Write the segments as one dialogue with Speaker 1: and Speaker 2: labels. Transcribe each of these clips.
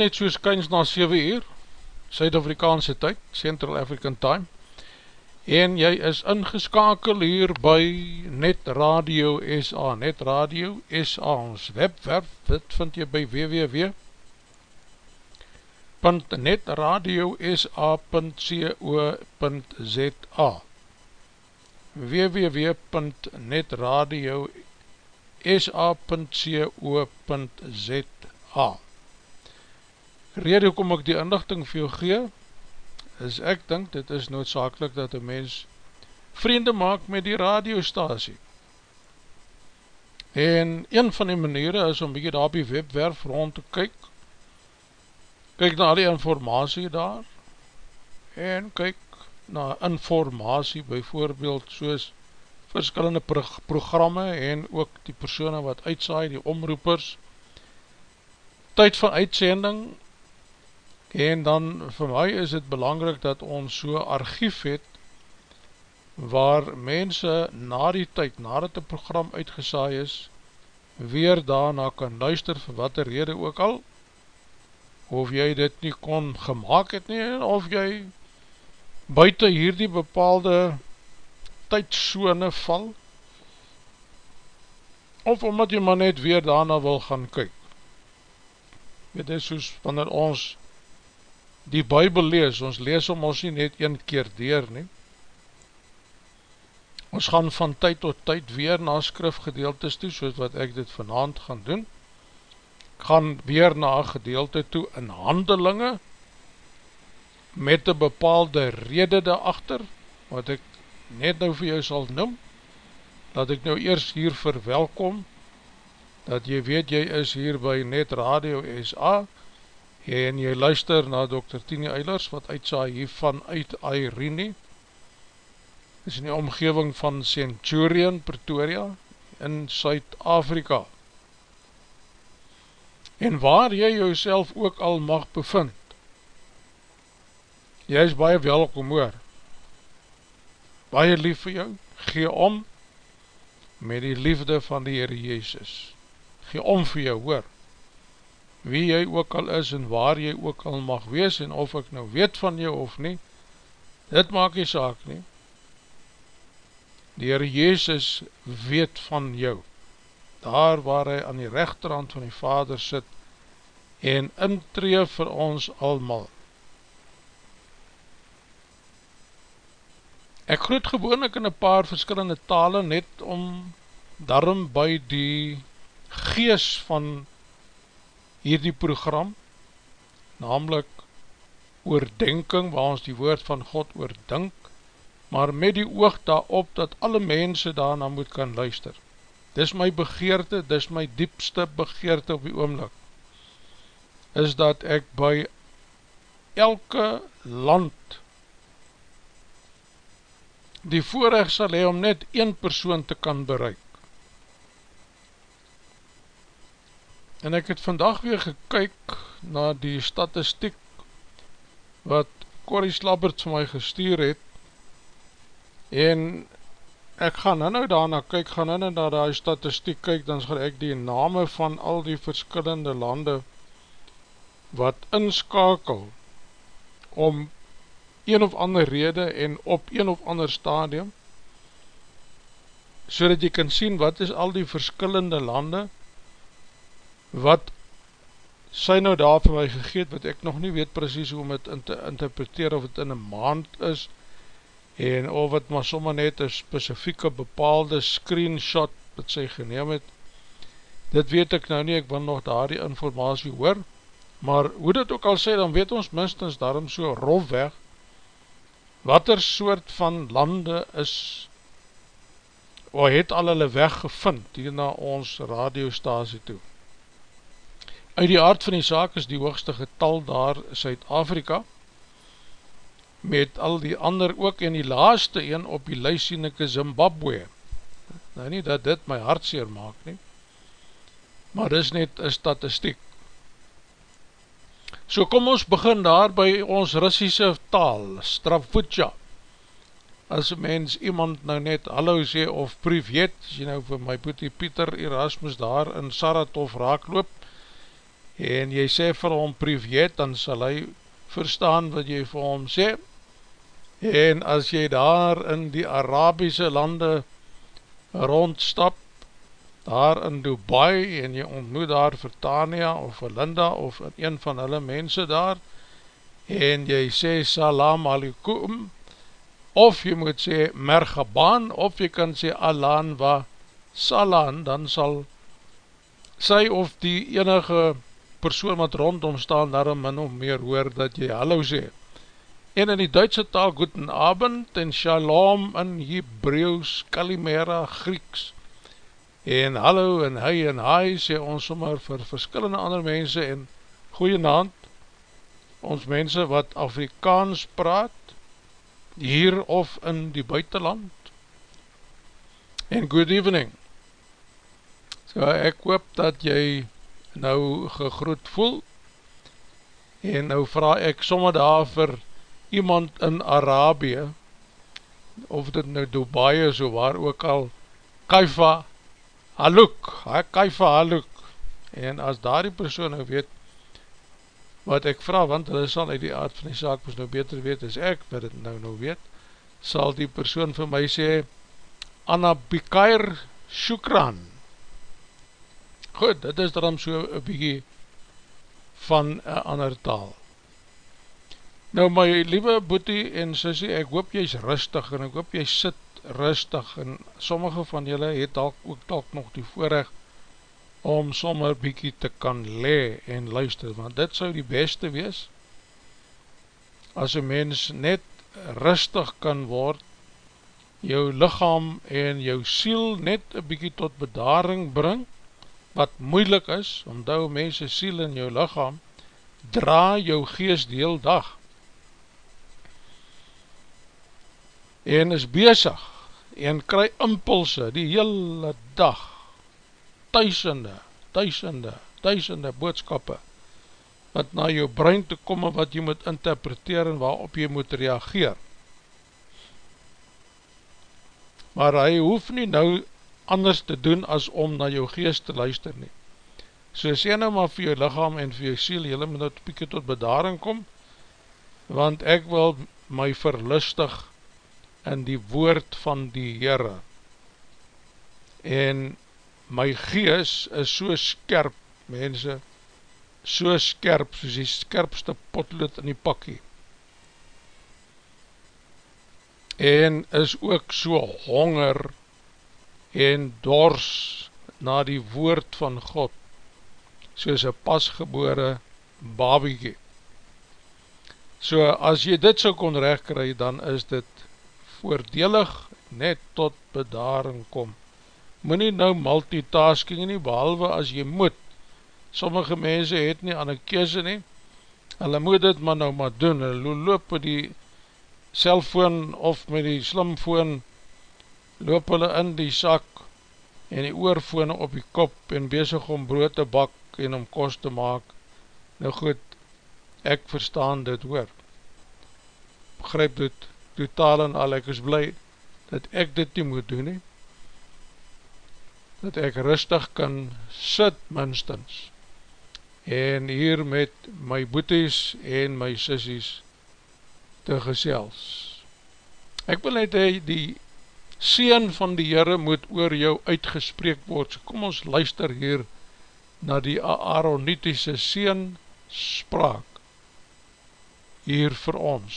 Speaker 1: net soos kyns na 7 uur, Suid-Afrikaanse tyd, Central African Time, en jy is ingeskakel hier by Net Radio SA, Net Radio SA, ons webwerf, dit vind jy by www.netradiosa.co.za www.netradiosa.co.za rede kom ek die inlichting vir jou gee, is ek dink dit is noodzakelik dat een mens vriende maak met die radiostasie. En een van die maniere is om bykie daar op die webwerf rond te kyk, kyk na die informatie daar, en kyk na informatie, bijvoorbeeld soos verskillende pro programme en ook die persoene wat uitsaai, die omroepers, tyd van uitsending, en dan vir my is het belangrijk dat ons so archief het, waar mense na die tyd, nadat die program uitgesaai is, weer daarna kan luister vir wat die rede ook al, of jy dit nie kon gemaakt het nie, of jy buiten hierdie bepaalde tydsoene val, of omdat jy maar net weer daarna wil gaan kyk. Weet jy, soos wanneer ons die bybel lees, ons lees om ons nie net een keer deur nie, ons gaan van tyd tot tyd weer na skrifgedeeltes toe, soos wat ek dit vanavond gaan doen, gaan weer na gedeelte toe in handelinge, met een bepaalde rede daarachter, wat ek net nou vir jou sal noem, dat ek nou eers hier verwelkom, dat jy weet jy is hier by Net Radio SA, en jy luister na Dr. Tini Eilers, wat uitsaai hiervan uit Airene, is in die omgeving van Centurion, Pretoria, in Suid-Afrika. En waar jy jouself ook al mag bevind, jy is baie welkom hoor, baie lief vir jou, gee om met die liefde van die Heere Jezus. Gee om vir jou, hoor, wie jy ook al is en waar jy ook al mag wees en of ek nou weet van jou of nie, dit maak jy saak nie. Die Heere Jezus weet van jou, daar waar hy aan die rechterhand van die Vader sit en intree vir ons almal. Ek groet gewoonlik in een paar verskillende tale net om daarom by die gees van hierdie program, namelijk oordenking, waar ons die woord van God oordink, maar met die oog daarop dat alle mense daarna moet kan luister. Dis my begeerte, dis my diepste begeerte op die oomlik, is dat ek by elke land die voorrecht sal hee om net een persoon te kan bereik. En ek het vandag weer gekyk na die statistiek wat Corrie Slabbert vir my gestuur het. En ek gaan nou daarna kyk, gaan nou na die statistiek kyk, dan gaan ek die name van al die verskillende lande wat inskakel om een of ander rede en op een of ander stadium so dat jy kan sien wat is al die verskillende lande wat sy nou daar vir my gegeet wat ek nog nie weet precies hoe om het in te interpreteer of het in een maand is en of het maar sommer net een specifieke bepaalde screenshot wat sy geneem het dit weet ek nou nie, ek wil nog daar die informatie hoor maar hoe dit ook al sê, dan weet ons minstens daarom so rof weg wat er soort van lande is of het al hulle weggevind hier na ons radiostasie toe. Uit die aard van die saak is die hoogste getal daar Suid-Afrika met al die ander ook en die laaste een op die luisienike Zimbabwe. Nou nie dat dit my hartseer maak nie, maar dis net een statistiek. So kom ons begin daar by ons Russische taal, Strafutja. As mens iemand nou net hallo sê of privet, as jy nou vir my boete Pieter Erasmus daar in Saratov raakloop, en jy sê vir hom privet, dan sal hy verstaan wat jy vir hom sê. En as jy daar in die Arabiese lande rondstap, daar in Dubai en jy ontmoet daar vir Tania of vir Linda of een van hulle mense daar en jy sê salam alaikum of jy moet sê mergaban of jy kan sê alan wa salan dan sal sy of die enige persoon wat rondom staan daarom min of meer hoor dat jy hallo sê. En in die Duitse taal Guten Abend en Shalom in Hebreeuws, Kalimera, Grieks. En hallo en hy en hy sê ons sommer vir verskillende ander mense en goeie naand ons mense wat Afrikaans praat hier of in die buitenland en good evening. So ek hoop dat jy nou gegroet voel en nou vraag ek somme daar vir iemand in Arabië of dit nou Dubai is of waar ook al Kaifa Haluk Kaifa Haluk. En as daar die persoon nou weet wat ek vraag, want hulle sal uit die aard van die saak nou beter weet as ek wat het nou nou weet, sal die persoon vir my sê Anna Bikair Shukran Goed, dit is daarom so een bykie van een ander taal. Nou my liewe boetie en sissie, ek hoop jy is rustig en ek hoop jy sit rustig en sommige van julle het al, ook talk nog die voorrecht om sommer bykie te kan le en luister, want dit sou die beste wees as een mens net rustig kan word, jou lichaam en jou siel net een bykie tot bedaring bring, wat moeilik is, omdat mense siel in jou lichaam, dra jou geest die heel dag, en is bezig, en kry impulse die hele dag, thuisende, thuisende, thuisende boodskappe, wat na jou brein te kom, wat jy moet interpreteer, en waarop jy moet reageer. Maar hy hoef nie nou anders te doen as om na jou geest te luister nie. So sê nou maar vir jou lichaam en vir jou siel, jylle moet nou pieke tot bedaring kom, want ek wil my verlustig in die woord van die Heere. En my geest is so skerp, mense, so skerp, soos die skerpste potlood in die pakkie. En is ook so honger, en dors na die woord van God, soos een pasgebore babiekie. So as jy dit so kon recht kry, dan is dit voordelig net tot bedaring kom. Moe nie nou multitasking nie, behalwe as jy moet. Sommige mense het nie aan die kese nie, hulle moet dit maar nou maar doen, hulle loop met die cellfoon of met die slimfoon loop hulle in die sak en die oorfone op die kop en bezig om brood te bak en om kost te maak. Nou goed, ek verstaan dit hoor. Begryp dit totaal en al, ek is blij dat ek dit nie moet doen nie. Dat ek rustig kan sit minstens en hier met my boeties en my sissies te gesels. Ek wil net die Seen van die Heere moet oor jou uitgespreek word. So kom ons luister hier na die Aaronitiese Seen spraak hier vir ons.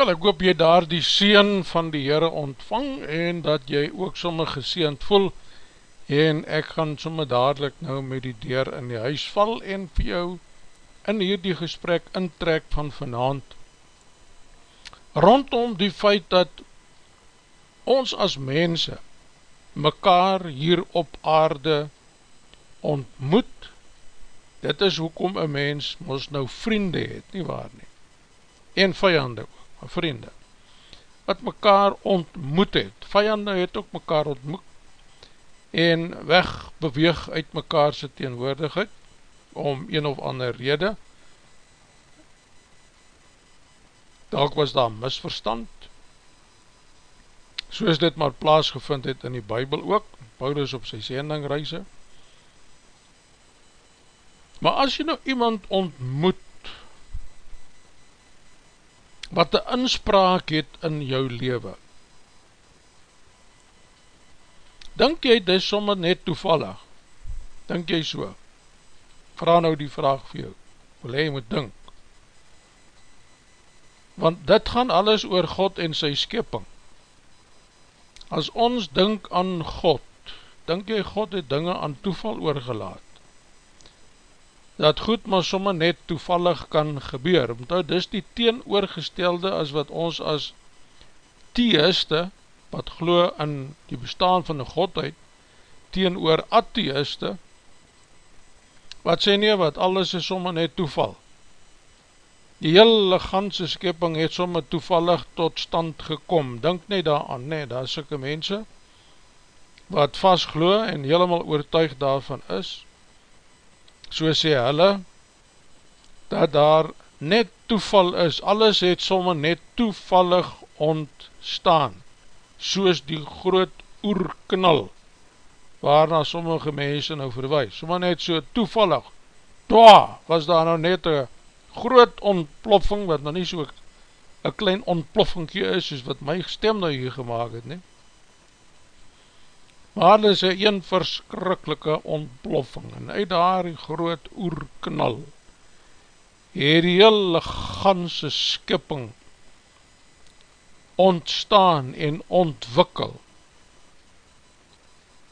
Speaker 1: Wel, ek hoop jy daar die seen van die Heere ontvang en dat jy ook somme geseend voel. En ek gaan somme dadelijk nou met die deur in die huis val en vir jou in hierdie gesprek intrek van vanavond rondom die feit dat ons as mense mekaar hier op aarde ontmoet dit is hoekom een mens ons nou vriende het, nie waar nie? En vijande ook vriende. wat mekaar ontmoet het, vijande het ook mekaar ontmoet, en weg beweeg uit mekaar sy teenwoordigheid, om een of ander rede, dalk was daar misverstand, soos dit maar plaasgevind het in die Bijbel ook, Paulus op sy sendingreise, maar as jy nou iemand ontmoet, wat een inspraak het in jou leven, Dink jy dit sommer net toevallig? Dink jy so? Vraag nou die vraag vir jou, wil jy moet dink. Want dit gaan alles oor God en sy skepping. As ons dink aan God, dink jy God het dinge aan toeval oorgelaat? Dat goed maar sommer net toevallig kan gebeur, want dit is die teenoorgestelde as wat ons as theiste, wat glo in die bestaan van die Godheid, teenoor atheiste, wat sê nie, wat alles is sommer net toeval. Die hele ganse skepping het sommer toevallig tot stand gekom, denk nie daaraan, nee, daar is sikke mense, wat vast glo en helemaal oortuig daarvan is, so sê hulle, dat daar net toeval is, alles het sommer net toevallig ontstaan, soos die groot oerknal, waarna sommige mense nou verwijs, sommer net so toevallig, toa, was daar nou net een groot ontploffing, wat nou nie so een klein ontploffingkie is, soos wat my stem nou hier gemaakt het, nie? Maar dit is een verskrikkelike ontploffing, en uit daar die groot oerknal, het die hele ganse skipping ontstaan en ontwikkel,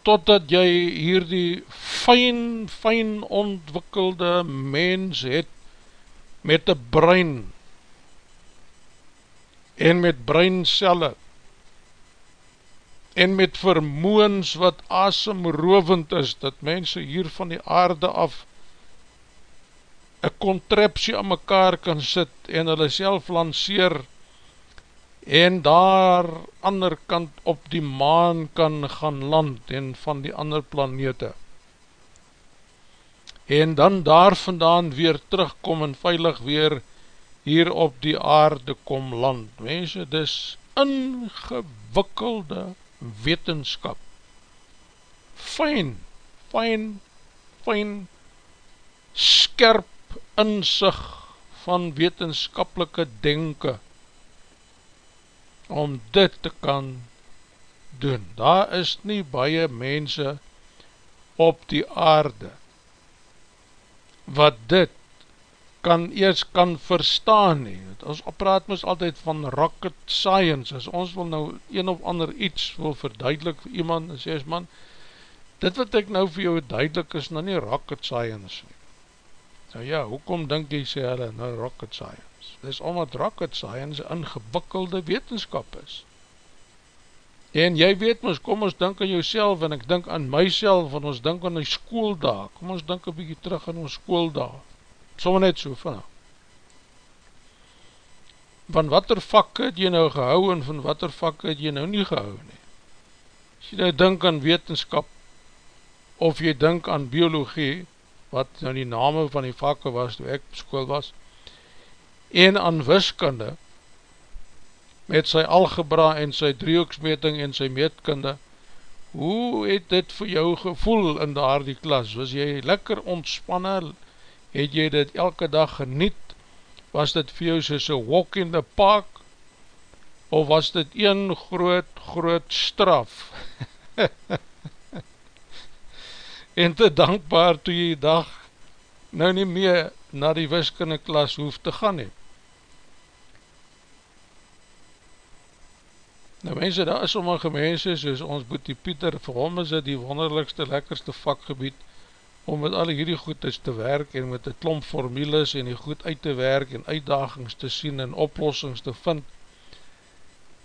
Speaker 1: totdat jy hier die fijn, fijn ontwikkelde mens het, met een brein en met breincelle en met vermoens wat asemrovend is, dat mense hier van die aarde af een contraptie aan mekaar kan sit en hulle self lanceer en daar ander kant op die maan kan gaan land en van die ander planete en dan daar vandaan weer terugkom en veilig weer hier op die aarde kom land. Mense, dis ingewikkelde wetenskap. Fijn, fijn, fijn, skerp inzicht van wetenskapelike denke om dit te kan doen. Daar is nie baie mense op die aarde wat dit kan eers kan verstaan nie. Ons praat mis altyd van rocket science, as ons wil nou een of ander iets wil verduidelik vir iemand, en sê man, dit wat ek nou vir jou duidelik is nou nie rocket science nie. Nou ja, hoekom denk jy sê hulle nou rocket science? Dit is omdat rocket science een gewikkelde wetenskap is. En jy weet ons, kom ons denk aan jouself en ek denk aan myself en ons denk aan die skooldag. Kom ons denk een bykie terug aan ons skooldag. Somme net so van. Van wat er vak het jy nou gehou en van wat er vak het jy nou nie gehou nie. As jy nou denk aan wetenskap of jy denk aan biologie, wat nou die name van die vakke was toe ek school was, en aan wiskunde, met sy algebra en sy driehoeksmeting en sy meetkunde, hoe het dit vir jou gevoel in daar die klas? Was jy lekker ontspannen? Het jy dit elke dag geniet? Was dit vir jou soos een walk in the park? Of was dit een groot, groot straf? en te dankbaar toe jy dag nou nie meer na die wiskunde klas hoef te gaan hee. Nou mense, daar is sommige mense, soos ons boetie Pieter, vir hom is dit die wonderlikste, lekkerste vakgebied, om met alle hierdie goedes te werk, en met die klomp formules, en die goed uit te werk, en uitdagings te sien, en oplossings te vind,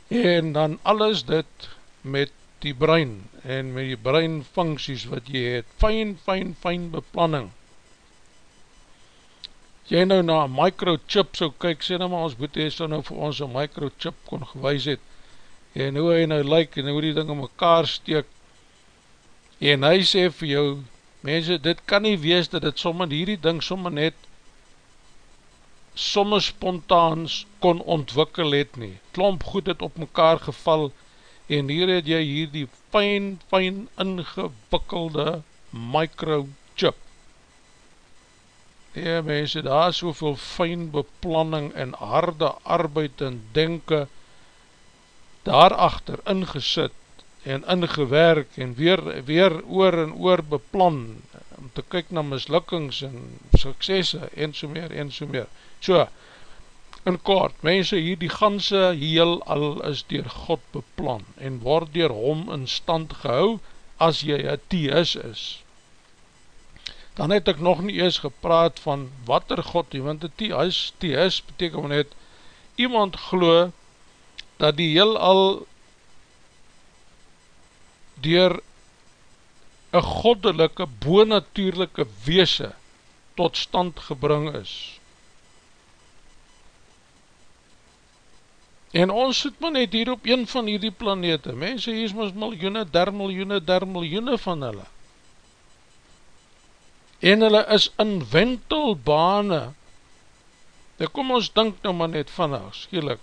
Speaker 1: en dan alles dit met die brein, en met die breinfuncties wat jy het, fijn, fijn, fijn beplanning. Jy nou na microchip so kyk, sê nou maar ons boete, is nou vir ons een microchip kon gewys het, en hoe hy nou lyk, en hoe die ding in mekaar steek, en hy sê vir jou, mense, dit kan nie wees, dat het somme hierdie ding somme net, somme spontaans kon ontwikkel het nie, klomp goed het op mekaar geval, en hier het jy hier die fijn, fijn ingewikkelde microchip, Nee mense, daar is soveel fijn beplanning en harde arbeid en denke daarachter ingesit en ingewerk en weer, weer oor en oor beplan om te kyk na mislukkings en suksesse en so meer en so meer. So, in kort, mense hier die ganse heel al is dier God beplan en word dier hom in stand gehou as jy een thees is dan het ek nog nie eers gepraat van wat er God die, want die die is, beteken net, iemand glo, dat die heel al dier een goddelike, boonatuurlijke weese tot stand gebring is. En ons sit maar net hier op een van hierdie planete, mense, hier is ons miljoene, der miljoene, der miljoene van hulle. En hulle is in wentelbane. Nou kom ons dink nou maar net vannig skielik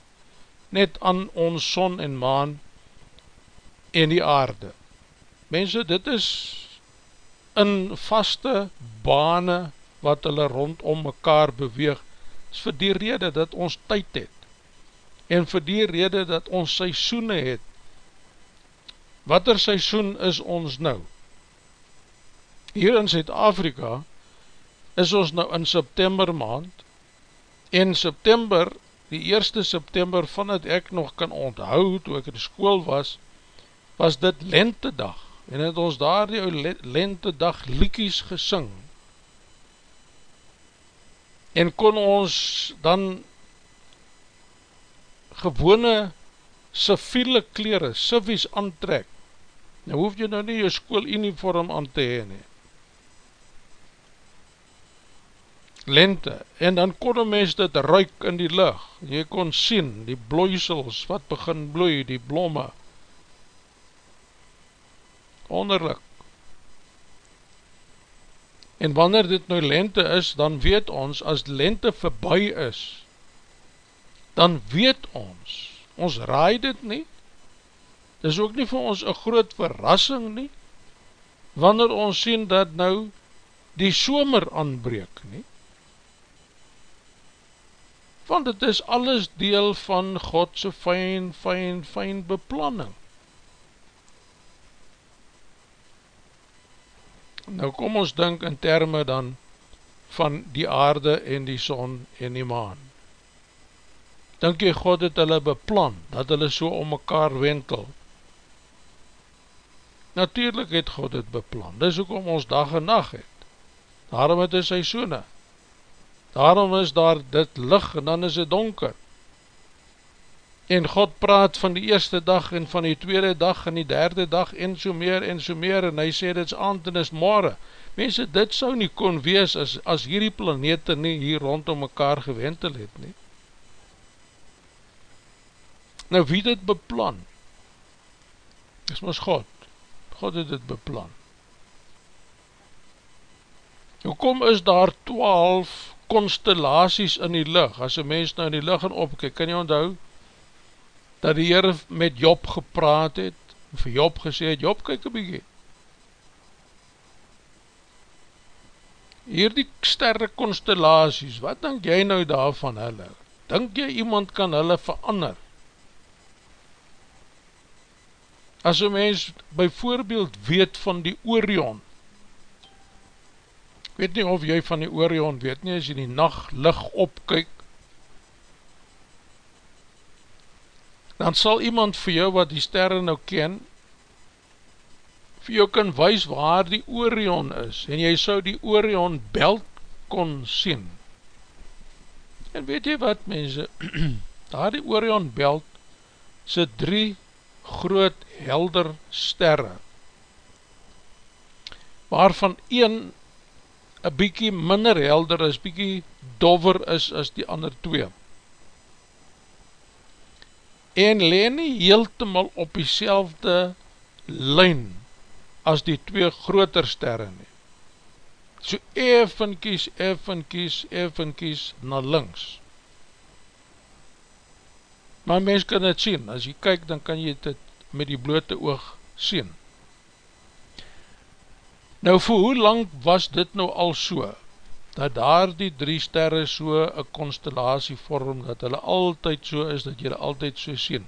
Speaker 1: net aan ons son en maan en die aarde mense dit is in vaste bane wat hulle rondom mekaar beweeg. Is vir die rede dat ons tyd het en vir die rede dat ons seisoene het. Wat er seisoen is ons nou? Hier in Zuid-Afrika is ons nou in September maand en September, die 1 September van het ek nog kan onthou toe ek in school was, was dit lentedag en het ons daar die lentedag liekies gesing? En kon ons dan gewone civiele kleren, civies aantrek? Nou hoef jy nou nie jou schooluniform aan te heen he lente, en dan kon een mens dit ruik in die lucht, jy kon sien, die bloeisels wat begin bloei, die blomme, onderlik, en wanneer dit nou lente is, dan weet ons, as lente verby is, dan weet ons, ons raai dit nie, dit is ook nie vir ons een groot verrassing nie, wanneer ons sien dat nou die somer aanbreek nie, want het is alles deel van Godse fijn, fijn, fijn beplanning. Nou kom ons denk in termen dan van die aarde en die son en die maan. Denk jy God het hulle beplan, dat hulle so om mekaar wentel? Natuurlijk het God het beplan, dis ook om ons dag en nacht het. Daarom het is seisoene, daarom is daar dit lig en dan is het donker en God praat van die eerste dag en van die tweede dag en die derde dag en so meer en so meer. En hy sê dit is aand en is morgen mense dit sou nie kon wees as, as hierdie planete nie hier rondom mekaar gewentel het nie. Nou wie dit beplan? Is ons God. God het dit beplan. Hoekom is daar twaalf constellaties in die licht, as een mens nou in die licht gaan opkijk, kan jy onthou, dat die Heer met Job gepraat het, vir Job gesê het, Job kyk een bykie, hier die sterre constellaties, wat denk jy nou daar van hulle? Denk jy iemand kan hulle verander? As een mens by voorbeeld weet van die Orion, weet nie of jy van die Orion weet nie, as jy die nacht lig opkyk, dan sal iemand vir jou wat die sterre nou ken, vir jou kan wees waar die Orion is, en jy sou die Orion belt kon sien. En weet jy wat mense, daar die Orion belt, sy drie groot helder sterre, waarvan een een bykie minder helder is, bykie dover is as die ander twee. En leen nie heeltemal op die selfde lijn as die twee groter sterre nie. So even kies, even kies, even kies na links. Maar mens kan het sien, as jy kyk dan kan jy dit met die blote oog sien. Nou vir hoe lang was dit nou al so, dat daar die drie sterre so een constellatie vorm, dat hulle altyd so is, dat jy altyd so sien.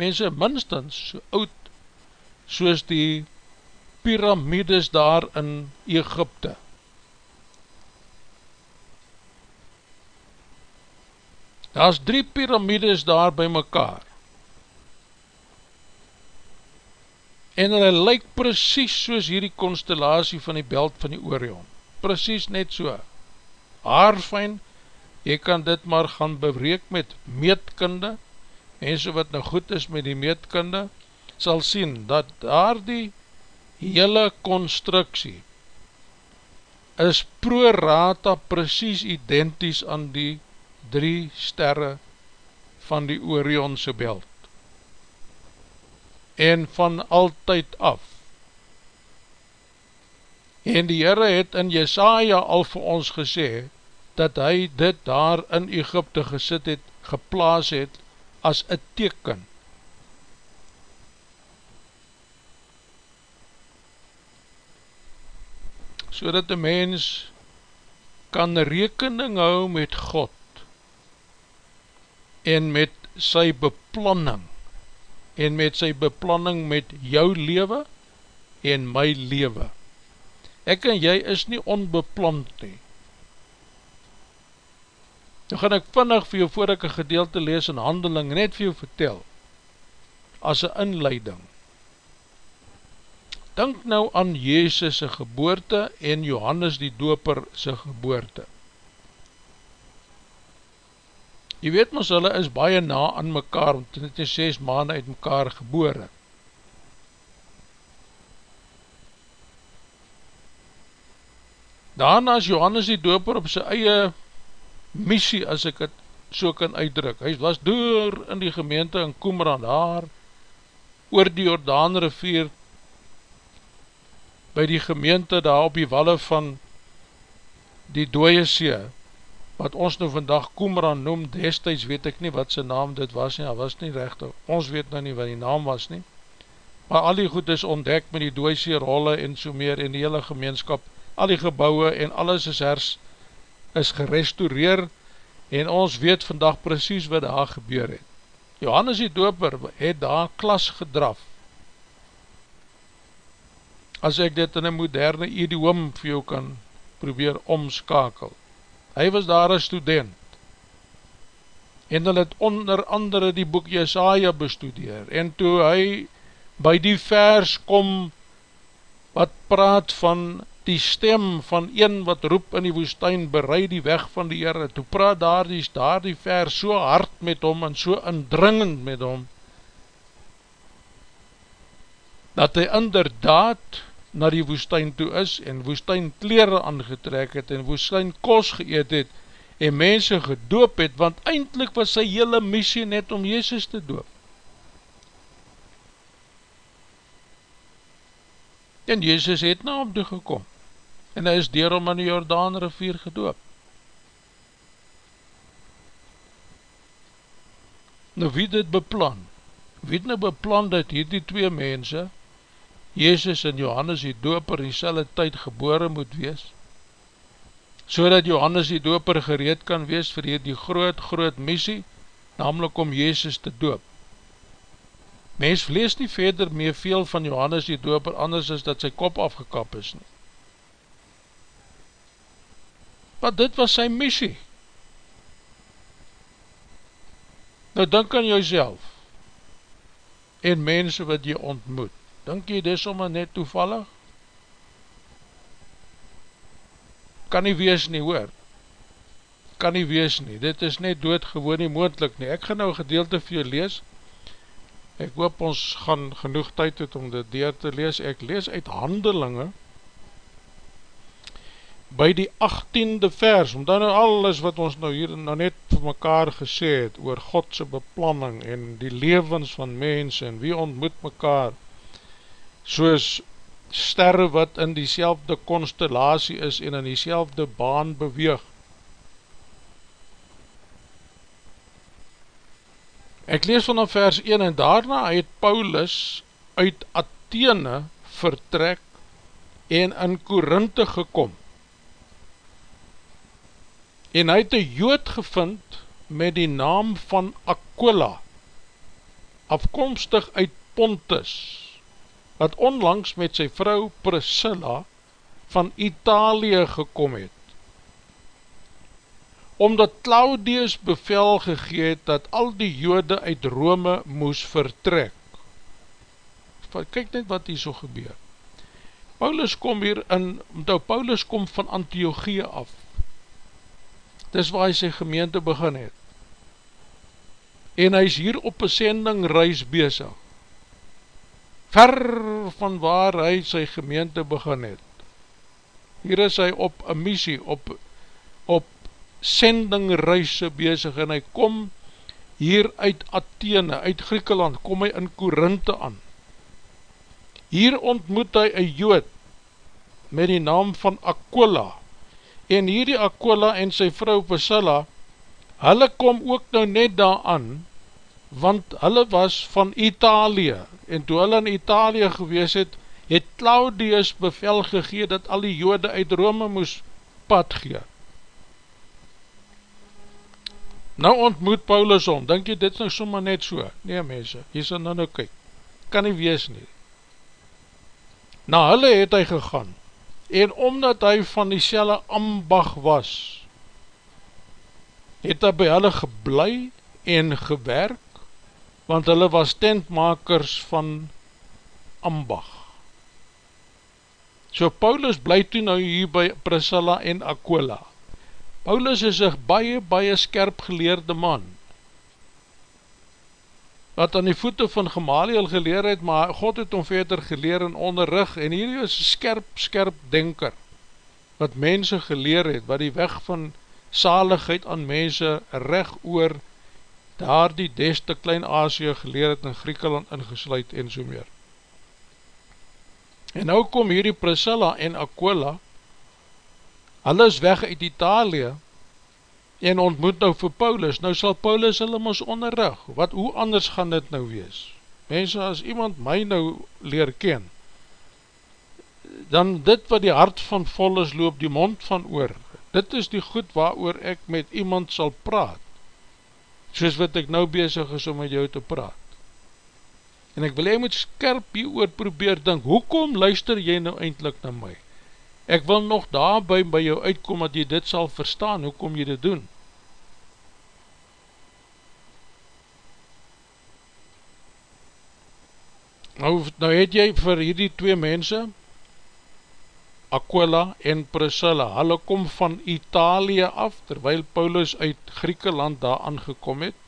Speaker 1: Mense minstens so oud, soos die pyramides daar in Egypte. Daar is drie pyramides daar by mekaar. En hulle lyk precies soos hierdie constellatie van die belt van die Orion. Precies net so. Haarfijn, jy kan dit maar gaan bebreek met meetkunde. Mense wat nou goed is met die meetkunde, sal sien dat daar die hele constructie is pro rata precies identies aan die drie sterre van die Orionse belt. En van altyd af. En die Heere het in Jesaja al vir ons gesê, dat hy dit daar in Egypte gesit het, geplaas het, as een teken. So dat die mens kan rekening hou met God, en met sy beplanning en met sy beplanning met jou lewe en my lewe. Ek en jy is nie onbeplant nie. Nou gaan ek vinnig vir jou voor ek een gedeelte lees in handeling net vir jou vertel as een inleiding. Denk nou aan Jezus' geboorte en Johannes die doper sy geboorte. Jy weet ons hulle is baie na aan mekaar, want dit is 6 maanden uit mekaar gebore. Daarna is Johannes die doper op sy eie missie, as ek het so kan uitdruk. Hy was door in die gemeente in Koemeran daar, oor die Jordaan rivier, by die gemeente daar op die walle van die dooie see, wat ons nou vandag Koemeran noem, destijds weet ek nie wat sy naam dit was nie, was nie recht, ons weet nou nie wat die naam was nie, maar al die goed is ontdek met die dooisie rolle en so meer en die hele gemeenskap, al die gebouwe en alles is hers, is gerestaureer en ons weet vandag precies wat daar gebeur het. Johannes die doper het daar klas gedraf, as ek dit in een moderne idioom vir jou kan probeer omskakel hy was daar een student, en hy het onder andere die boek Jesaja bestudeer, en toe hy by die vers kom, wat praat van die stem van een wat roep in die woestijn, bereid die weg van die Heere, toe praat daar die, daar die vers so hard met hom, en so indringend met hom, dat hy inderdaad na die woestijn toe is en woestijn kleren aangetrek het en woestijn kos geëet het en mense gedoop het, want eindelijk was sy hele missie net om Jezus te doop. En Jezus het na hom toe gekom en hy is dier om in die Jordaan rivier gedoop. Nou wie dit beplan? Wie het nou beplan dat hier die twee mense Jezus en Johannes die doper die tyd gebore moet wees, so dat Johannes die doper gereed kan wees vir die groot, groot missie, namelijk om Jezus te doop. Mens vlees nie verder meer veel van Johannes die doper, anders is dat sy kop afgekap is nie. Maar dit was sy missie. Nou denk aan jouself en mense wat jy ontmoet. Dink jy dis om net toevallig? Kan nie wees nie hoor. Kan nie wees nie. Dit is net doodgewoon nie moendlik nie. Ek gaan nou gedeelte vir jou lees. Ek hoop ons gaan genoeg tyd het om dit deur te lees. Ek lees uit handelinge by die 18de vers, omdat nou alles wat ons nou hier nou net vir mekaar gesê het, oor Godse beplanning en die levens van mense en wie ontmoet mekaar, soos sterre wat in die selfde constellatie is en in die selfde baan beweeg. Ek lees vanaf vers 1 en daarna het Paulus uit Athene vertrek en in Korinthe gekom. En hy het een jood gevind met die naam van Aquila, afkomstig uit Pontus, wat onlangs met sy vrou Priscilla van Italië gekom het. Omdat Claudius bevel gegeet dat al die jode uit Rome moes vertrek. Kijk net wat hier so gebeur. Paulus kom hier in, omdat Paulus kom van Antiochie af. Dis waar hy sy gemeente begin het. En hy is hier op een sending reis bezig ver van waar hy sy gemeente begin het. Hier is hy op een missie, op, op sendingreise bezig en hy kom hier uit Athene, uit Griekeland, kom hy in Korinthe aan. Hier ontmoet hy een jood met die naam van Aquila en hierdie Aquila en sy vrou Priscilla, hulle kom ook nou net daar aan, want hulle was van Italië, en toe hulle in Italië gewees het, het Claudius bevel gegee dat al die jode uit Rome moes pad gee. Nou ontmoet Paulus om, denk jy dit nou sommer net so? Nee mense, hier sal nou nou kyk, kan nie wees nie. Na hulle het hy gegaan, en omdat hy van die selle ambag was, het hy by hulle geblei en gewerk, want hulle was tentmakers van ambag. So Paulus bly toe nou hier by Priscilla en Aquila. Paulus is een baie, baie skerp geleerde man, wat aan die voete van Gemaliel geleer het, maar God het om verder geleer en onderrug, en hier is skerp, skerp denker, wat mense geleer het, wat die weg van saligheid aan mense recht oor daar die des te Klein Asie geleer het in Griekeland ingesluid en so meer. En nou kom hierdie Priscilla en Aquila, hulle is weg uit Italië, en ontmoet nou vir Paulus, nou sal Paulus hulle ons onderrug, wat, hoe anders gaan dit nou wees? Mense, as iemand my nou leer ken, dan dit wat die hart van vol is, loop die mond van oor, dit is die goed waar ek met iemand sal praat, soos wat ek nou bezig is om met jou te praat. En ek wil jy moet skerp hier oor probeer denk, hoekom luister jy nou eindelijk na my? Ek wil nog daarby by jou uitkom, dat jy dit sal verstaan, hoekom jy dit doen. Nou, nou het jy vir hierdie twee mense, Aquila en Priscilla, hulle kom van Italië af, terwyl Paulus uit Griekeland daar aangekom het,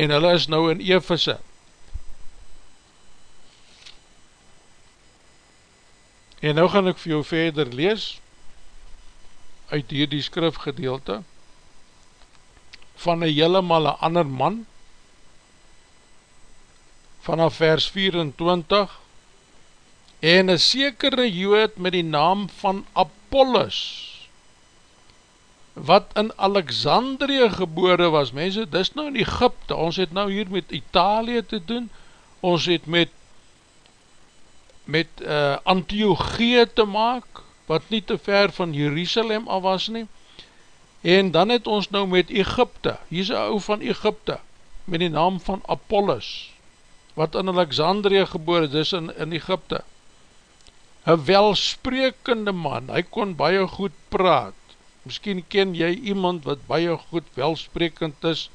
Speaker 1: en hulle is nou in Evese. En nou gaan ek vir jou verder lees, uit hierdie skrifgedeelte, van een helemaal een ander man, vanaf vers 24, en een sekere jood met die naam van Apollos, wat in Alexandrië gebore was, mense, dis nou in Egypte, ons het nou hier met Italië te doen, ons het met met uh, Antiochie te maak, wat nie te ver van Jerusalem al was nie, en dan het ons nou met Egypte, hier is een ou van Egypte, met die naam van Apollos, wat in Alexandrië gebore, dis in, in Egypte, een welsprekende man, hy kon baie goed praat, miskien ken jy iemand wat baie goed welsprekend is,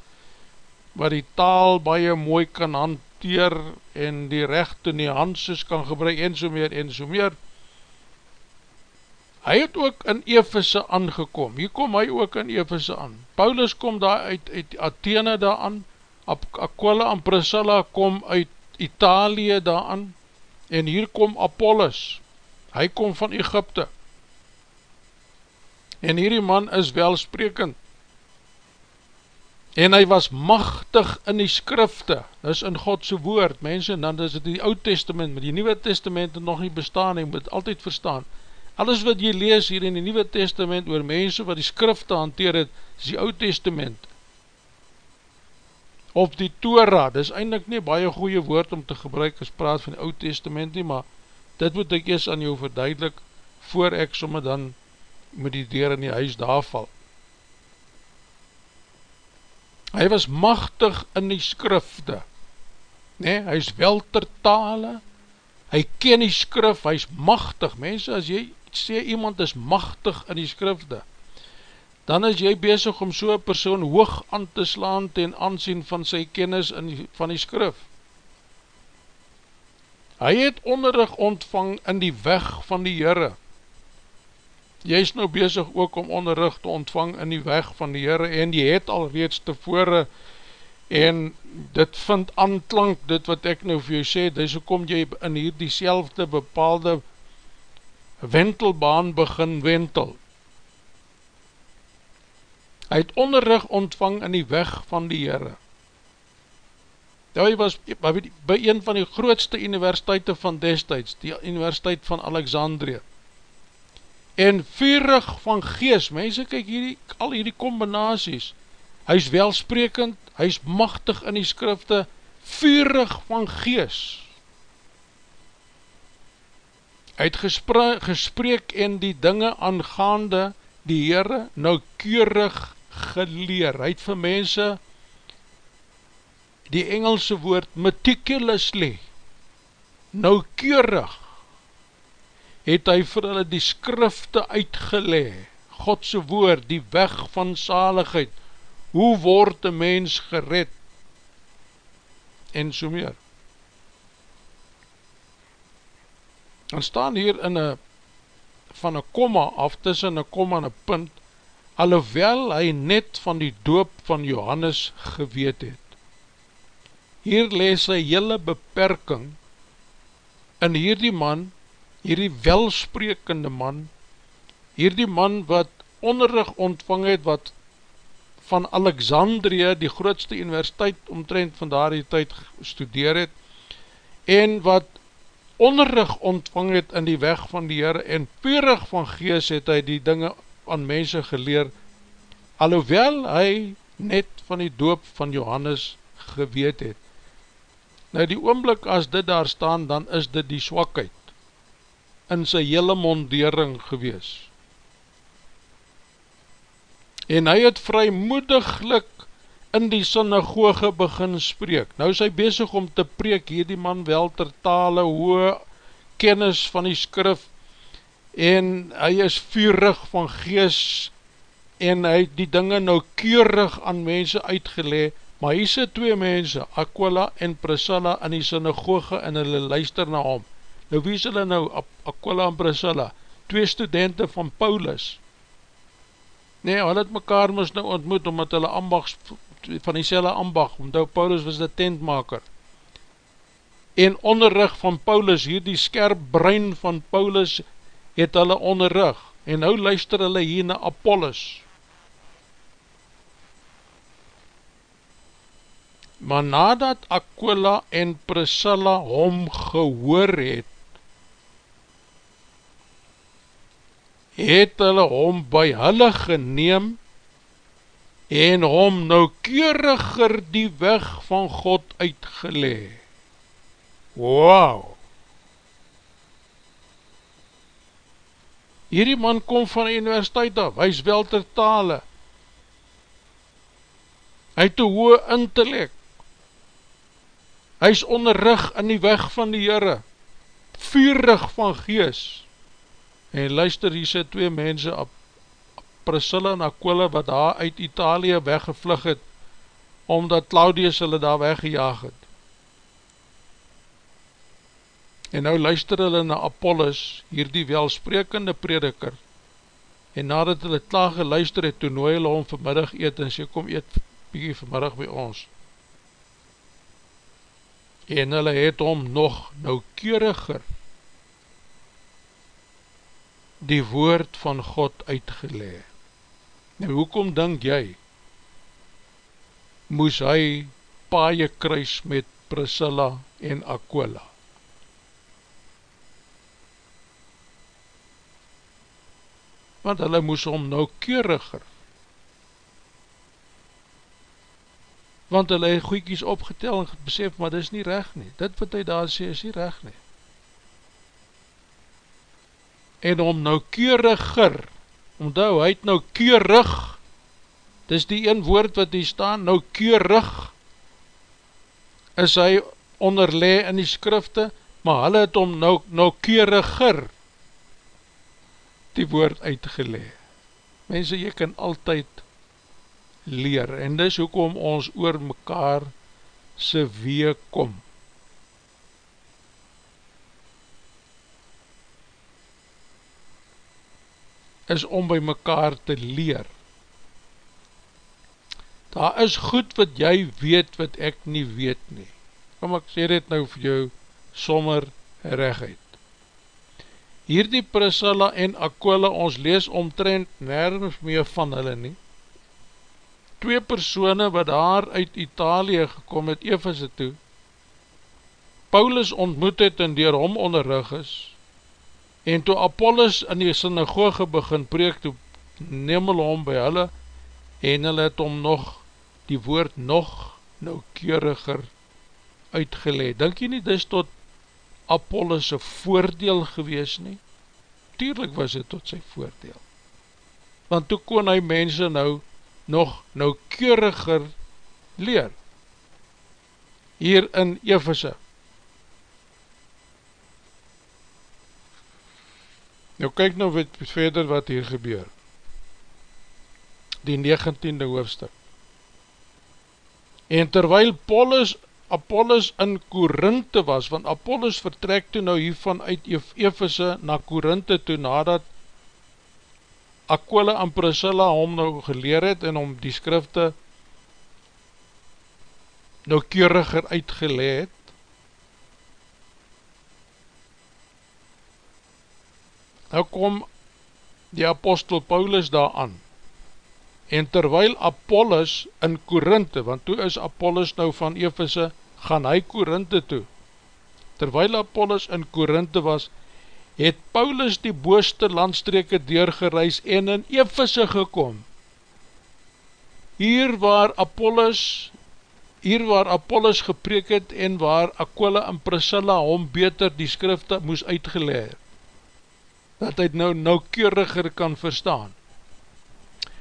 Speaker 1: wat die taal baie mooi kan hanteer, en die rechte nuances kan gebruik, en so meer, en so meer, hy het ook in Efese aangekom, hier kom hy ook in Efese aan, Paulus kom daar uit, uit Athene daar aan, Aquila en Priscilla kom uit Italië daar aan, en hier kom Apollos, hy kom van Egypte, En hierdie man is welsprekend. En hy was machtig in die skrifte, dis in Godse woord, mense, en dan is dit die oud testament, maar die nieuwe testament het nog nie bestaan, en moet altyd verstaan. Alles wat jy lees hier in die nieuwe testament, oor mense wat die skrifte hanteer het, is die oud testament. Of die Torah, dis eindelijk nie baie goeie woord om te gebruik, as praat van die oud testament nie, maar dit moet ek eers aan jou verduidelik, voor ek somme dan met die deur in die huis daar val. Hy was machtig in die skrifte. Nee, hy is wel ter tale, hy ken die skrif, hy is machtig. Mense, as jy sê iemand is machtig in die skrifte, dan is jy bezig om so'n persoon hoog aan te slaan ten aansien van sy kennis in die, van die skrif. Hy het onderrig ontvang in die weg van die Heere, jy is nou bezig ook om onderrug te ontvang in die weg van die Heere en jy het al reeds tevore en dit vind aanklank dit wat ek nou vir jou sê, dis kom jy in hier die selfde bepaalde wentelbaan begin wentel. Hy het onderrug ontvang in die weg van die Heere. Nou, hy was by een van die grootste universiteite van destijds, die universiteit van Alexandria en vurig van gees, mense kyk hierdie, al hierdie combinaties, hy is welsprekend, hy is machtig in die skrifte, vurig van gees, hy het gespreek, gespreek en die dinge aangaande die Heere noukeurig geleer, hy het vir mense die Engelse woord meticulously noukeurig het hy vir hulle die skrifte uitgele, Godse woord, die weg van saligheid, hoe word die mens gered, en so meer. Dan staan hier in een, van een komma af, tussen een komma en een punt, alhoewel hy net van die doop van Johannes geweet het. Hier lees hy hele beperking, in hierdie man, hierdie welsprekende man, hierdie man wat onderrig ontvang het, wat van Alexandria, die grootste universiteit omtrent van daar die tyd studeer het, en wat onderrig ontvang het in die weg van die Heere, en purig van gees het hy die dinge aan mense geleer, alhoewel hy net van die doop van Johannes geweet het. Nou die oomblik as dit daar staan, dan is dit die swakheid in sy hele mondering gewees. En hy het vrymoediglik in die synagoge begin spreek. Nou is hy bezig om te preek, hier die man wel ter tale, hoë kennis van die skrif, en hy is vurig van gees, en hy het die dinge nou keurig aan mense uitgelee, maar hy sê twee mense, Aquila en Priscilla in die synagoge, en hulle luister na hom, Nou wie is hulle nou, Aquila en Priscilla, twee studenten van Paulus. Nee, hulle het mekaar mis nou ontmoet, omdat hulle ambags, van die selle ambag, omdat Paulus was die tentmaker. En onderrug van Paulus, hier die skerp brein van Paulus, het hulle onderrug. En nou luister hulle hier na Apollos. Maar nadat Aquila en Priscilla hom gehoor het, het hulle hom by hulle geneem en hom noukeuriger die weg van God uitgelee. Wow! Hierdie man kom van die universiteit af, hy is wel ter tale. Hy het een hoë intellect. Hy is onderrug in die weg van die Heere, vurig van geest. En luister, hier sê twee mense, Priscilla en Aquila, wat daar uit Italië weggevlug het, omdat Claudius hulle daar weggejaag het. En nou luister hulle na Apollos, hier die welsprekende prediker, en nadat hulle klaar geluister het, toe nooi hulle hom vanmiddag eet, en sê, kom eet bykie vanmiddag by ons. En hulle het hom nog noukeuriger die woord van God uitgelee. Nou, hoekom denk jy, moes hy paaie kruis met Priscilla en Aquila? Want hulle moes hom nou keuriger want hulle het goeikies opgetel en besef, maar dit is nie recht nie, dit wat hy daar sê is nie recht nie. En om nou keuriger, omdou, hy het nou keurig, dis die een woord wat hier staan, nou keurig, is hy onderle in die skrifte, maar hulle het om nou, nou keuriger, die woord uitgelee. Mense, jy kan altyd leer en dis hoekom ons oor mekaar se wee kom. Is om by mekaar te leer. Daar is goed wat jy weet wat ek nie weet nie. Kom ek sê dit nou vir jou sommer rechtheid. Hierdie Priscilla en Aquila, ons lees omtrent nergens meer van hulle nie twee persone wat daar uit Italië gekom het, Ephese toe, Paulus ontmoet het en dier hom onderrug is, en toe Apollos in die synagoge begin preek, toe neem hulle hom by hulle, en hulle het hom nog, die woord nog noukeuriger uitgeleid. Denk jy nie, dis tot Apollos' voordeel gewees nie? Tuurlijk was dit tot sy voordeel. Want toe kon hy mense nou nog noukeuriger leer. Hier in Everse. Nou kyk nou wat verder wat hier gebeur. Die 19e hoofdstuk. En terwyl Paulus, Apollos in Korinthe was, want Apollos vertrek toe nou hiervan uit Everse na Korinthe toe nadat Aquila en Priscilla hom nou geleer het en om die skrifte nou keuriger uitgeleid nou kom die apostel Paulus daar aan. En terwyl Apollos in Korinthe, want toe is Apollos nou van Ephese, gaan hy Korinthe toe. Terwyl Apollos in Korinthe was, het Paulus die booste landstreke deurgereis en in Ephese gekom. Hier waar Apollos, hier waar Apollos gepreek het en waar Aquila en Priscilla hom beter die skrifte moes uitgeleer, dat hy nou naukeuriger kan verstaan.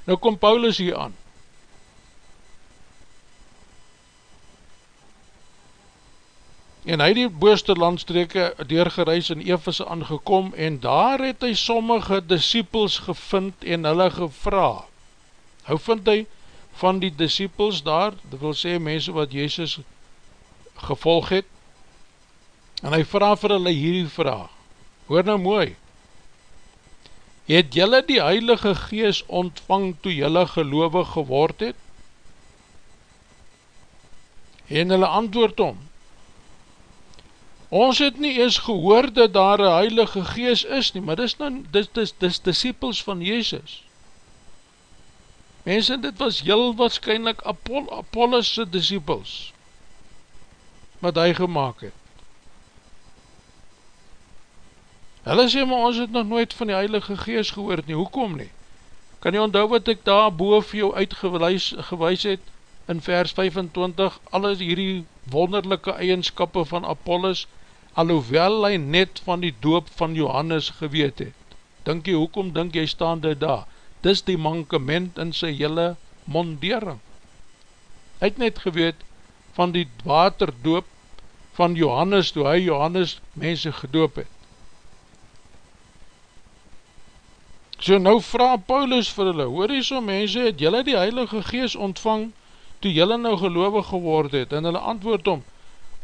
Speaker 1: Nou kom Paulus hier aan, en hy die booste landstreke deurgereis in Ephese aangekom en daar het hy sommige disciples gevind en hulle gevra. Hoe vind hy van die disciples daar, dit wil sê mense wat Jezus gevolg het, en hy vraag vir hulle hierdie vraag, hoor nou mooi, het jylle die Heilige Gees ontvang toe jylle gelovig geword het? En hulle antwoord om, Ons het nie eens gehoor dat daar een heilige gees is nie, maar dis nou, dis, dis, dis disciples van Jezus. Mensen, dit was heel waarschijnlijk Apollo, Apollos' disciples, wat hy gemaakt het. Hulle sê, maar ons het nog nooit van die heilige gees gehoord nie, hoekom nie? Kan jy onthou wat ek daar boven jou uitgewys het, in vers 25, alles hierdie wonderlijke eigenskappe van Apollos, alhoewel hy net van die doop van Johannes geweet het. Dink jy, hoekom dink jy staan dit daar? Dis die mankement in sy hele mondering. Hy het net geweet van die waterdoop van Johannes, toe hy Johannes mense gedoop het. So nou vraag Paulus vir hulle, hoor jy so mense, het jylle die heilige gees ontvang, toe jylle nou gelovig geword het, en hulle antwoord om,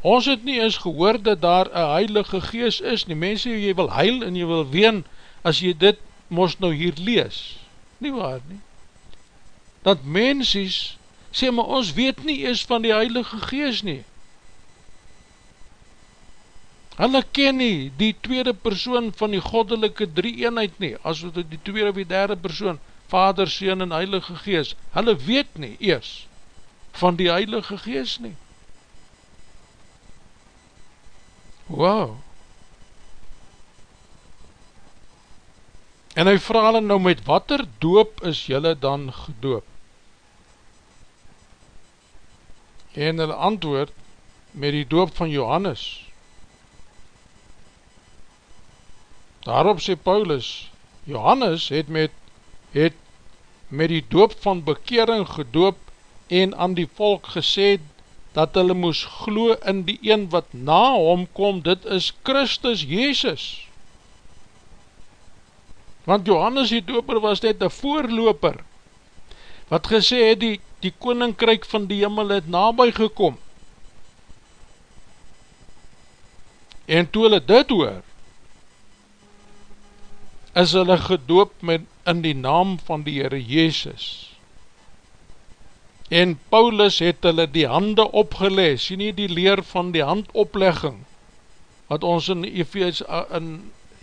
Speaker 1: Ons het nie eens gehoor dat daar een heilige gees is nie. Mense, jy wil heil en jy wil ween as jy dit moest nou hier lees. Nie waar nie. Dat mensies sê, maar ons weet nie eens van die heilige gees nie. Hulle ken nie die tweede persoon van die goddelike drie eenheid nie. As die tweede of die derde persoon Vader, Seen en Heilige Gees, hulle weet nie eers van die Heilige Gees nie. Wow! En hy vraag hulle nou met watter doop is julle dan gedoop? En hulle antwoord met die doop van Johannes. Daarop sê Paulus, Johannes het met, het met die doop van bekering gedoop en aan die volk gesê dat hulle moes glo in die een wat na hom kom, dit is Christus Jezus. Want Johannes die doper was net een voorloper, wat gesê het die, die koninkryk van die hemel het nabij gekom. En toe hulle dit hoor, is hulle gedoop met in die naam van die Heere Jezus. En Paulus het hulle die hande opgelees, sien nie die leer van die handoplegging, wat ons in, Ephesians, in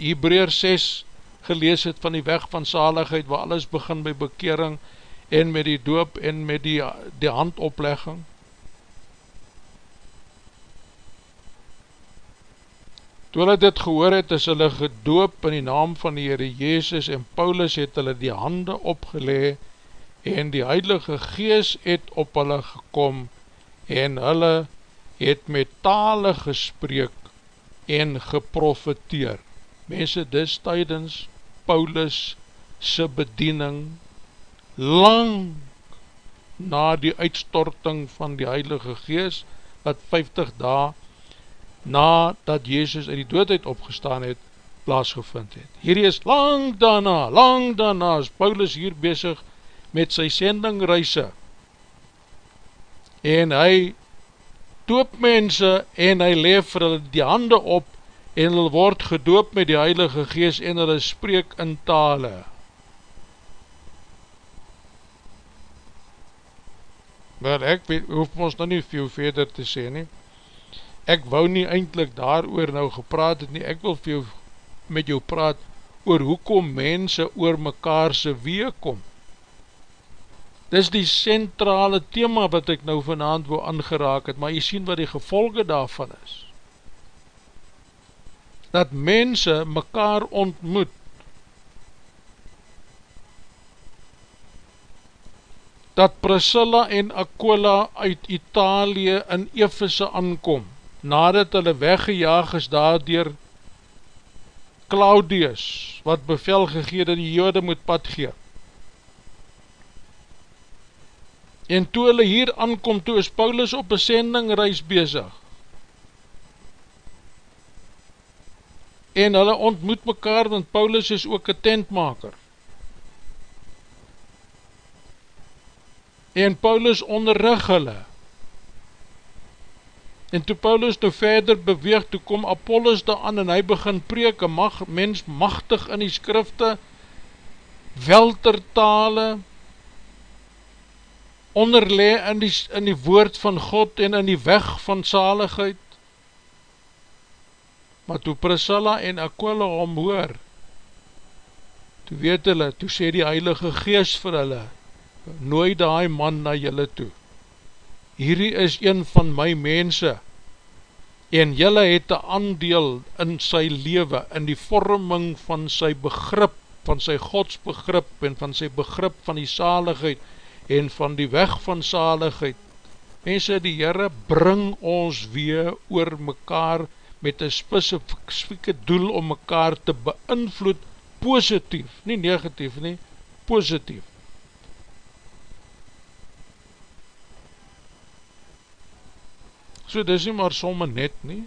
Speaker 1: Hebreer 6 gelees het van die weg van zaligheid, waar alles begin by bekering, en met die doop en met die, die handoplegging. Toe hulle dit gehoor het, is hulle gedoop in die naam van die Heere Jezus en Paulus het hulle die hande opgelee en die Heilige Gees het op hulle gekom en hulle het met tale gespreek en geprofiteer. Mense, dis tydens Paulus sy bediening lang na die uitstorting van die Heilige Gees wat 50 dae na dat Jezus in die doodheid opgestaan het, plaasgevind het. Hierdie is lang daarna, lang daarna is Paulus hier bezig met sy sendingreise en hy doop mense en hy leef vir hulle die hande op en hulle word gedoop met die Heilige Gees en hulle spreek in tale. Maar ek weet, hoef ons nou nie veel verder te sê nie ek wou nie eindelijk daar oor nou gepraat het nie, ek wil vir jou, met jou praat oor hoekom mense oor mekaarse wee kom. Dis die centrale thema wat ek nou vanavond wil aangeraak het, maar jy sien wat die gevolge daarvan is. Dat mense mekaar ontmoet, dat Priscilla en Aquila uit Italië in Efese aankom, nadat hulle weggejaag is daar dier Claudius, wat bevel gegeen dat die jode moet pad gee. En toe hulle hier aankom, toe is Paulus op een sendingreis bezig. En hulle ontmoet mekaar, want Paulus is ook een tentmaker. En Paulus onderrug hulle, En toe Paulus nou verder beweeg, toe kom Apollos daar aan en hy begin preek, een mag, mens machtig in die skrifte, weltertale, onderlee in die, in die woord van God en in die weg van zaligheid. Maar toe Priscilla en Aquila omhoor, toe weet hulle, toe sê die Heilige Geest vir hulle, nooi die man na julle toe hierdie is een van my mense, en jylle het een aandeel in sy lewe, in die vorming van sy begrip, van sy godsbegrip, en van sy begrip van die saligheid, en van die weg van saligheid. Mense, die Heere bring ons weer oor mekaar, met een specifieke doel om mekaar te beïnvloed, positief, nie negatief nie, positief. So dis nie maar somme net nie.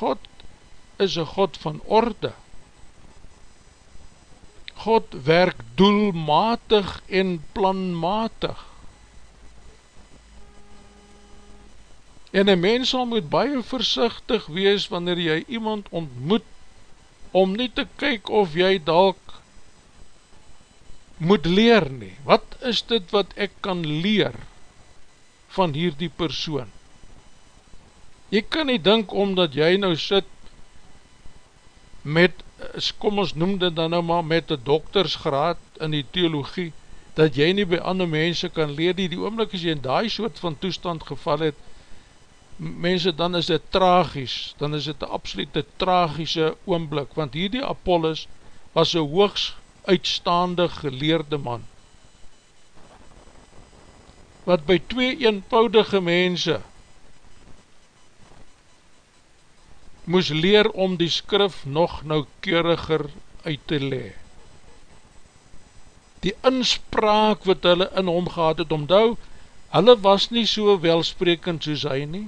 Speaker 1: God is een God van orde. God werk doelmatig en planmatig. En een mens sal moet baie versichtig wees wanneer jy iemand ontmoet om nie te kyk of jy dalk moet leer nie. Wat is dit wat ek kan leer van hierdie persoon? Jy kan nie dink omdat jy nou sit met kom ons noem dit dan nou maar met die doktersgraad in die theologie, dat jy nie by ander mense kan leer die, die oomlik as jy in die soort van toestand geval het, mense, dan is dit tragies, dan is dit een absolute tragische oomblik, want hierdie Apollos was een hoogst uitstaande geleerde man, wat by twee eenvoudige mense moes leer om die skrif nog naukeuriger uit te le. Die inspraak wat hulle in hom gehad het, omdou, hulle was nie so welsprekend soos hy nie.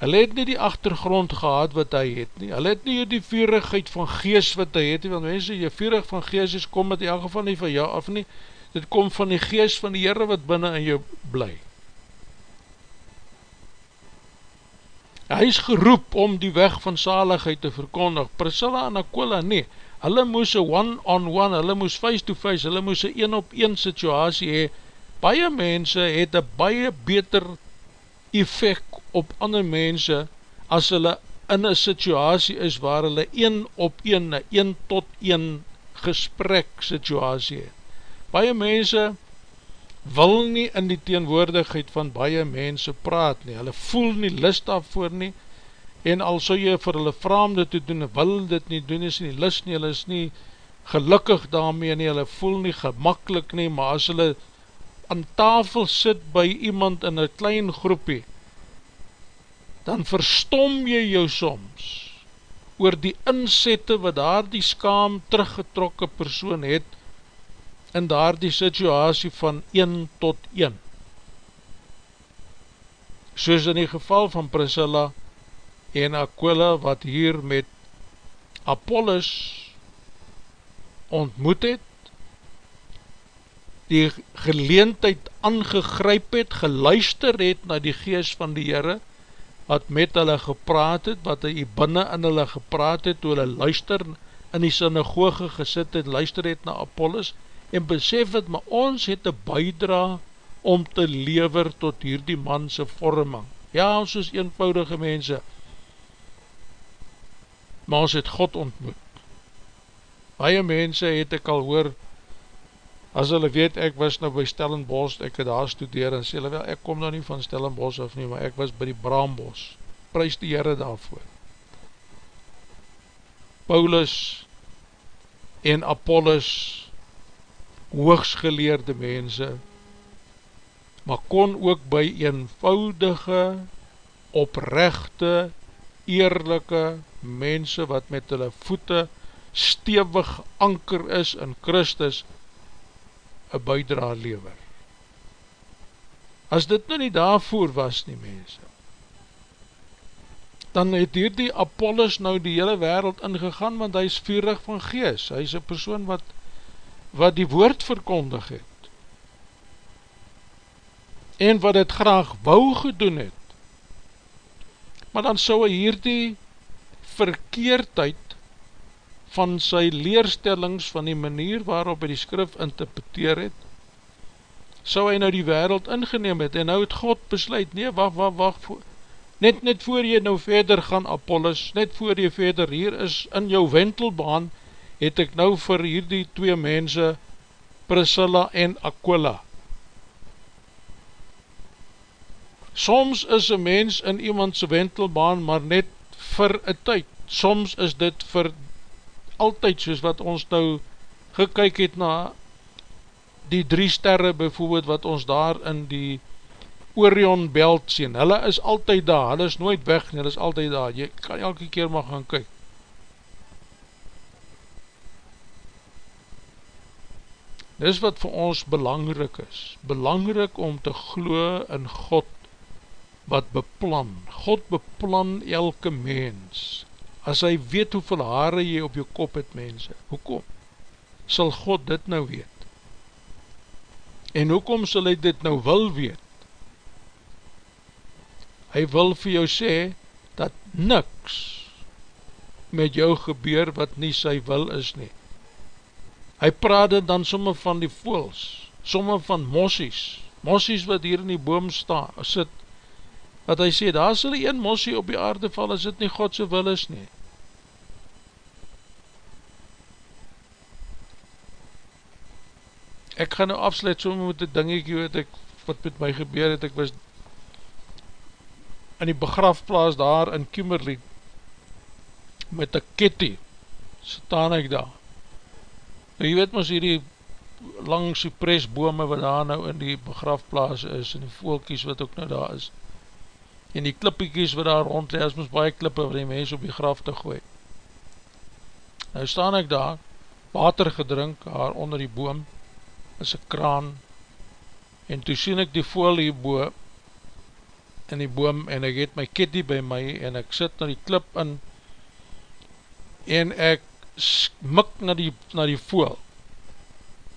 Speaker 1: Hulle het nie die achtergrond gehad wat hy het nie. Hulle het nie die vierigheid van gees wat hy het nie, want mense, jy vierig van gees is, kom het in elk geval nie van jou af nie. Dit kom van die gees van die Heere wat binnen in jou bly. Hy is geroep om die weg van zaligheid te verkondig. Priscilla en Aquila nie. Hulle moes een one-on-one, -one, hulle moes face-to-face, -face, hulle moes een een-op-een situasie hee. Baie mense het een baie beter effect op ander mense as hulle in een situasie is waar hulle een op een, een tot een gesprek situasie het. Baie mense wil nie in die teenwoordigheid van baie mense praat nie, hulle voel nie list daarvoor nie, en al so jy vir hulle vraag om dit te doen, wil dit nie doen, is nie list nie, hulle is nie gelukkig daarmee nie, hulle voel nie gemakkelijk nie, maar as hulle aan tafel sit by iemand in een klein groepie, dan verstom jy jou soms oor die inzette wat daar die skaam teruggetrokke persoon het in daar die situasie van 1 tot 1. Soos in die geval van Priscilla en Aquila wat hier met Apollos ontmoet het, die geleentheid aangegryp het, geluister het na die geest van die Heere, wat met hulle gepraat het, wat hy binnen in hulle gepraat het, toe hulle luister in die synagoge gesit het, luister het na Apollos, en besef het, maar ons het een bijdra om te lever tot hierdie manse vorming. Ja, ons is eenvoudige mense, maar ons het God ontmoet. Baie mense het ek al hoor, as hulle weet, ek was nou by Stellenbos, ek het daar studeer, en sê hulle wel, ek kom nou nie van Stellenbos af nie, maar ek was by die Braambos, prijs die Heere daarvoor. Paulus en Apollos, hoogsgeleerde mense, maar kon ook by eenvoudige, oprechte, eerlijke mense, wat met hulle voete stevig anker is in Christus, een buidra lever. As dit nou nie daarvoor was nie mense, dan het hier die Apollos nou die hele wereld ingegaan, want hy is vurig van gees, hy is een persoon wat, wat die woord verkondig het, en wat het graag wou gedoen het, maar dan sou hy hier die verkeerdheid van sy leerstellings, van die manier waarop hy die skrif interpreteer het, sou hy nou die wereld ingeneem het, en nou het God besluit, nee, wacht, wacht, wacht, net, net voor jy nou verder gaan, Apollos, net voor jy verder, hier is in jou wentelbaan, het ek nou vir hierdie twee mense, Priscilla en Aquila. Soms is een mens in iemandse wentelbaan, maar net vir een tyd, soms is dit vir altyd soos wat ons nou gekyk het na die drie sterre bijvoorbeeld wat ons daar in die Orion belt sien, hulle is altyd daar, hulle is nooit weg nie, hulle is altyd daar, jy kan elke keer maar gaan kyk. Dis wat vir ons belangrik is, belangrik om te glo in God wat beplan, God beplan elke mens, as hy weet hoeveel haare jy op jou kop het mense, hoekom sal God dit nou weet? En hoekom sal hy dit nou wil weet? Hy wil vir jou sê, dat niks met jou gebeur wat nie sy wil is nie. Hy praat dit dan somme van die voels, somme van mossies, mossies wat hier in die boom sta, sit, wat hy sê, daar sal die een mossie op die aarde val, as dit nie Godse wil is nie. Ek gaan nou afsluit somme met die dingiekie wat ek, wat met my gebeur het, ek was in die begrafplaas daar in Kimberley, met die kettie, staan ek daar, nou jy weet ons hierdie lang cypressbome wat daar nou in die begrafplaas is, en die voelkies wat ook nou daar is, en die klippiekies wat daar rond is, is baie klippe wat die mens op die graf te gooi. Nou staan ek daar, water gedrink, daar onder die boom, is een kraan, en toe sien ek die voel hierboe, in die boom, en ek het my kitty by my, en ek sit na die klip in, en ek mik na die, na die voel,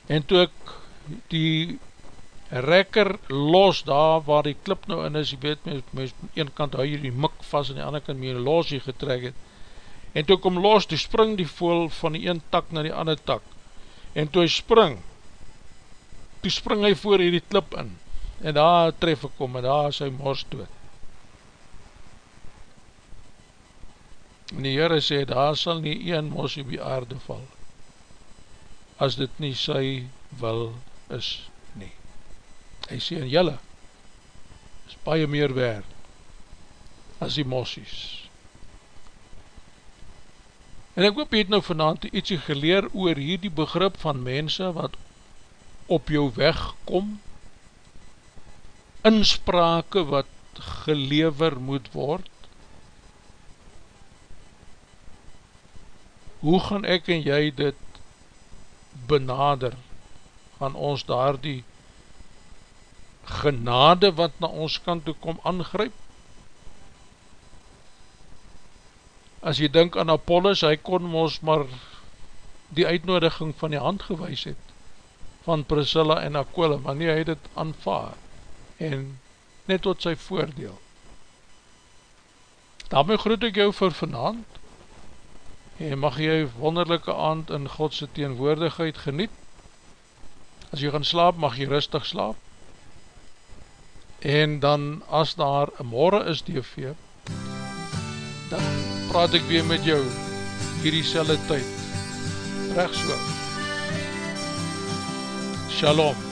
Speaker 1: en toe ek die rekker los daar waar die klip nou in is, jy weet, mys, mys, een kant hou jy die mik vast, en die ander kant meer los jy getrek het, en toe kom los, toe spring die voel van die een tak na die ander tak, en toe hy spring, toe spring hy voor hierdie klip in, en daar tref ek om, en daar is hy mors dood. En die Heere sê, daar sal nie een mos op die aarde val, as dit nie sy wil is nie. Hy sê, en jylle, is baie meer werd, as die mossies. En ek hoop, jy het nou vanavond ietsie geleer oor hierdie begrip van mense, wat op jou weg kom, insprake wat gelever moet word, hoe gaan ek en jy dit benader, gaan ons daar die genade wat na ons kant toe kom aangryp, as jy denk aan Apollos, hy kon ons maar die uitnodiging van die hand gewys het, van Priscilla en Aquila, maar nie hy dit aanvaar, en net tot sy voordeel. Daarmee groet ek jou vir vanavond, en mag jy wonderlijke aand in Godse teenwoordigheid geniet. As jy gaan slaap, mag jy rustig slaap, en dan as daar morgen is DV, dan praat ek weer met jou hierdie selle tyd. Recht so. Shalom.